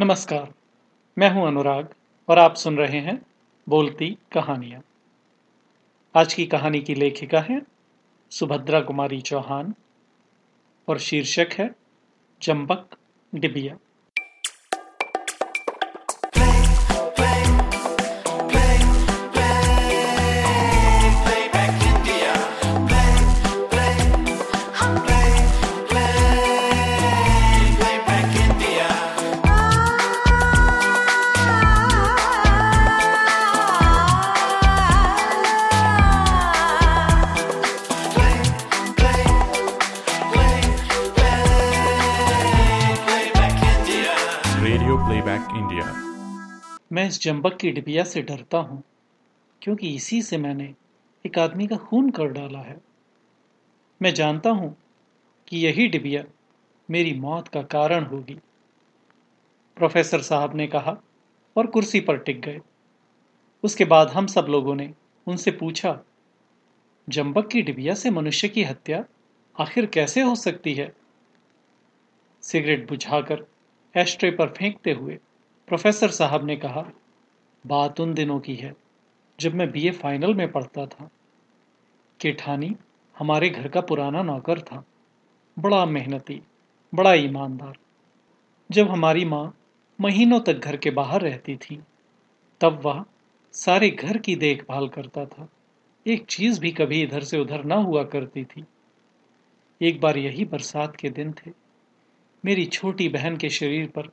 नमस्कार, मैं हूँ अनुराग और आप सुन रहे हैं बोलती कहानियाँ। आज की कहानी की लेखिका है सुभद्रा कुमारी चौहान और शीर्षक है चंबक डिबिया। प्लेबैक इंडिया मैं इस चंबक की डिबिया से डरता हूँ, क्योंकि इसी से मैंने एक आदमी का खून कर डाला है। मैं जानता हूँ कि यही डिबिया मेरी मौत का कारण होगी। प्रोफेसर साहब ने कहा और कुर्सी पर टिक गए। उसके बाद हम सब लोगों ने उनसे पूछा जंबक की डिबिया से मनुष्य की हत्या आखिर कैसे हो सकती है? सिगरेट बुझाकर एस्ट्रे पर फेंकते हुए प्रोफेसर साहब ने कहा, बात उन दिनों की है, जब मैं बीए फाइनल में पढ़ता था। केठानी हमारे घर का पुराना नौकर था। बड़ा मेहनती, बड़ा ईमानदार। जब हमारी माँ महीनों तक घर के बाहर रहती थी, तब वह सारे घर की देखभाल करता था। एक चीज़ भी कभी इधर से उधर ना हुआ करती थी। एक बार यही बरसात के दिन थे। मेरी छोटी बहन के शरीर पर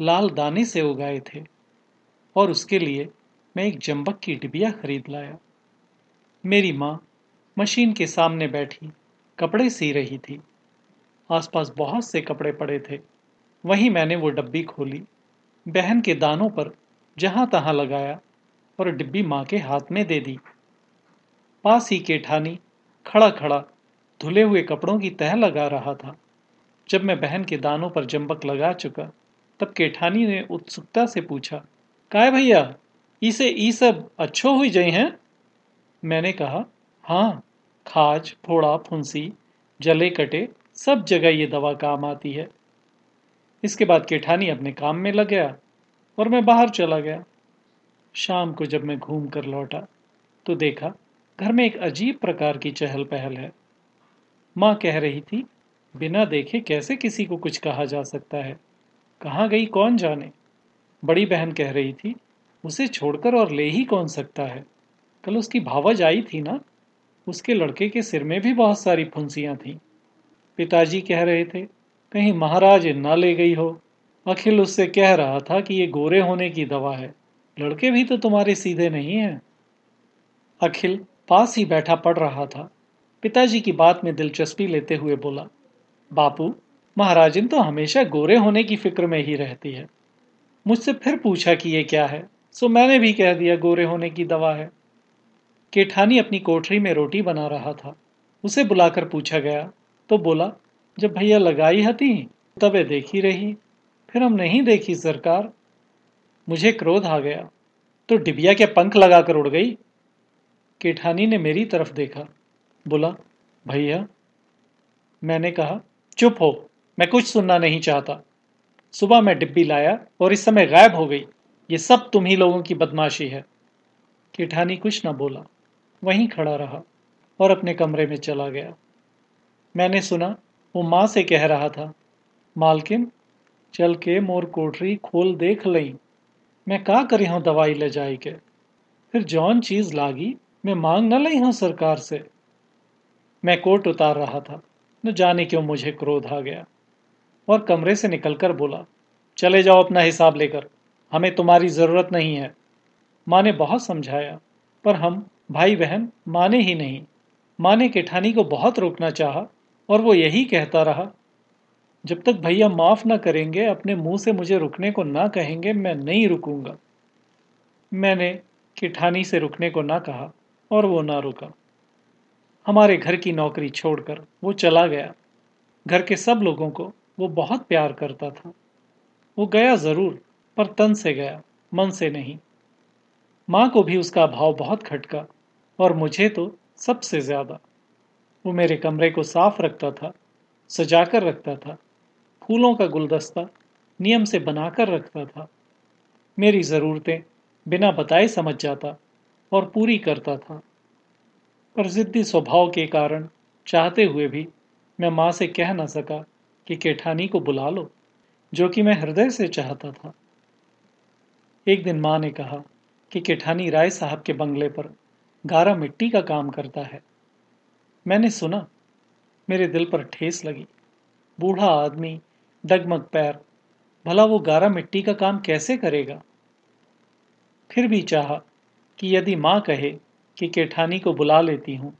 लाल दाने से उगाए थे, और उसके लिए मैं एक जंबक की डिबिया खरीद लाया। मेरी माँ मशीन के सामने बैठी, कपड़े सी रही थी। आसपास बहुत से कपड़े पड़े थे। वहीं मैंने वो डब्बी खोली, बहन के दानों पर जहाँ तहां लगाया, और डिब्बी माँ के हाथ में दे दी। पास ही केठानी खड़ा खड़ा धुले हुए कपड़ों की तह लगा रहा था। जब मैं बहन के दानों पर जंबक लगा चुका तब केठानी ने उत्सुकता से पूछा, काय भैया, इसे ई सब अच्छो हुई जई हैं? मैंने कहा हाँ खाज, फोड़ा, फुंसी, जले कटे, सब जगह ये दवा काम आती है। इसके बाद केठानी अपने काम में लग गया और मैं बाहर चला गया। शाम को जब मैं घूम कर लौटा तो देखा, घर में एक अजीब प्रकार की चहल पहल है। माँ कह रही थी, बिना देखे कैसे किसी को कुछ कहा जा सकता है? कहाँ गई कौन जाने? बड़ी बहन कह रही थी, उसे छोड़कर और ले ही कौन सकता है? कल उसकी भावज आई थी ना? उसके लड़के के सिर में भी बहुत सारी फुंसियाँ थीं। पिताजी कह रहे थे, कहीं महाराज ना ले गई हो। अखिल उससे कह रहा था कि ये गोरे होने की दवा है। लड़के भी तो तुम्हारे सीधे नहीं हैं। अखिल पास ही बैठा पढ़ रहा था। पिताजी की बात में दिलचस्पी लेते हुए बोला, बापू महाराजिन तो हमेशा गोरे होने की फ़िक्र में ही रहती है। मुझसे फिर पूछा कि ये क्या है? सो मैंने भी कह दिया, गोरे होने की दवा है। केठानी अपनी कोठरी में रोटी बना रहा था। उसे बुलाकर पूछा गया तो बोला, जब भैया लगाई हती, तबे देखी रही, फिर हम नहीं देखी सरकार। मुझे क्रोध आ गया तो डिबिया के पंख लगाकर उड़ गई। केठानी ने मेरी तरफ़ देखा, बोला, भैया, मैंने कहा, चुप हो मैं कुछ सुनना नहीं चाहता। सुबह मैं डिब्बी लाया और इस समय गायब हो गई। ये सब तुम ही लोगों की बदमाशी है। किठानी कुछ न बोला। वहीं खड़ा रहा और अपने कमरे में चला गया। मैंने सुना, वो माँ से कह रहा था, मालकिन, चल के मोर कोठरी खोल देख लई। मैं का करी हूँ दवाई ले जाए के? फिर जौन चीज़ लागी, मैं मांग न लई हूँ सरकार से। मैं कोट उतार रहा था। न जाने क्यों मुझे क्रोध आ गया। और कमरे से निकलकर बोला, चले जाओ अपना हिसाब लेकर, हमें तुम्हारी ज़रूरत नहीं है। माँ ने बहुत समझाया, पर हम भाई बहन माने ही नहीं। माँ ने केठानी को बहुत रोकना चाहा, और वो यही कहता रहा, जब तक भैया माफ़ ना करेंगे, अपने मुँह से मुझे रुकने को ना कहेंगे, मैं नहीं रुकूँगा। मैंने किठानी से रुकने को ना कहा, और वो ना रुका। हमारे घर की नौकरी छोड़कर वो चला गया। घर के सब लोगों को वो बहुत प्यार करता था। वो गया ज़रूर, पर तन से गया, मन से नहीं। माँ को भी उसका भाव बहुत खटका, और मुझे तो सबसे ज़्यादा। वो मेरे कमरे को साफ़ रखता था, सजाकर रखता था, फूलों का गुलदस्ता नियम से बनाकर रखता था। मेरी ज़रूरतें बिना बताए समझ जाता और पूरी करता था। पर ज़िद्दी स्वभाव के कारण चाहते हुए भी मैं माँ से कह न सका कि केठानी को बुला लो, जो कि मैं हृदय से चाहता था। एक दिन माँ ने कहा कि केठानी राय साहब के बंगले पर गारा मिट्टी का काम करता है। मैंने सुना, मेरे दिल पर ठेस लगी। बूढ़ा आदमी, डगमग पैर, भला वो गारा मिट्टी का काम कैसे करेगा? फिर भी चाहा कि यदि माँ कहे कि केठानी को बुला लेती हूँ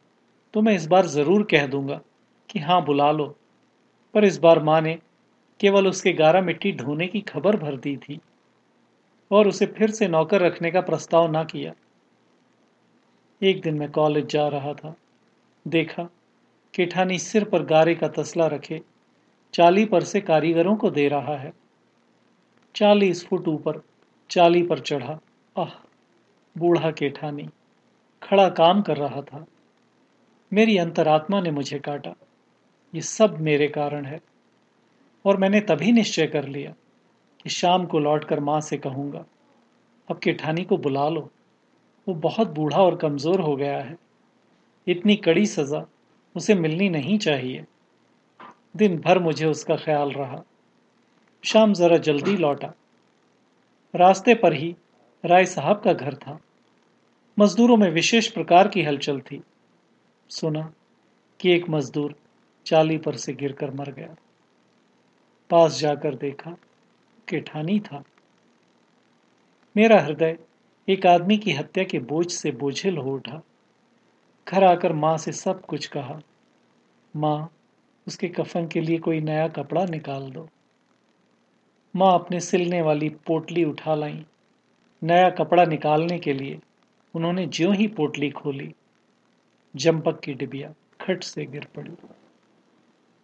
तो मैं इस बार ज़रूर कह दूँगा कि हाँ बुला लो। पर इस बार माँ ने केवल उसके गारा मिट्टी ढोने की खबर भर दी थी और उसे फिर से नौकर रखने का प्रस्ताव ना किया। एक दिन मैं कॉलेज जा रहा था। देखा, केठानी सिर पर गारे का तसला रखे, चाली पर से कारीगरों को दे रहा है। चालीस फुट ऊपर, चाली पर चढ़ा, आह, बूढ़ा केठानी, खड़ा काम कर रहा था। मेरी अंतरात्मा ने मुझे काटा। ये सब मेरे कारण है। और मैंने तभी निश्चय कर लिया कि शाम को लौटकर माँ से कहूँगा, अब केठानी को बुला लो। वो बहुत बूढ़ा और कमज़ोर हो गया है। इतनी कड़ी सज़ा उसे मिलनी नहीं चाहिए। दिन भर मुझे उसका ख्याल रहा। शाम ज़रा जल्दी लौटा। रास्ते पर ही राय साहब का घर था। मजदूरों में विशेष प्रकार की हलचल थी। सुना कि एक मजदूर चाली पर से गिरकर मर गया। पास जाकर देखा केठानी था। मेरा हृदय एक आदमी की हत्या के बोझ से बोझिल हो उठा। घर आकर माँ से सब कुछ कहा। माँ, उसके कफन के लिए कोई नया कपड़ा निकाल दो। माँ अपने सिलने वाली पोटली उठा लाई। नया कपड़ा निकालने के लिए उन्होंने ज्यों ही पोटली खोली जंपक की डिबिया खट से गिर पड़ी।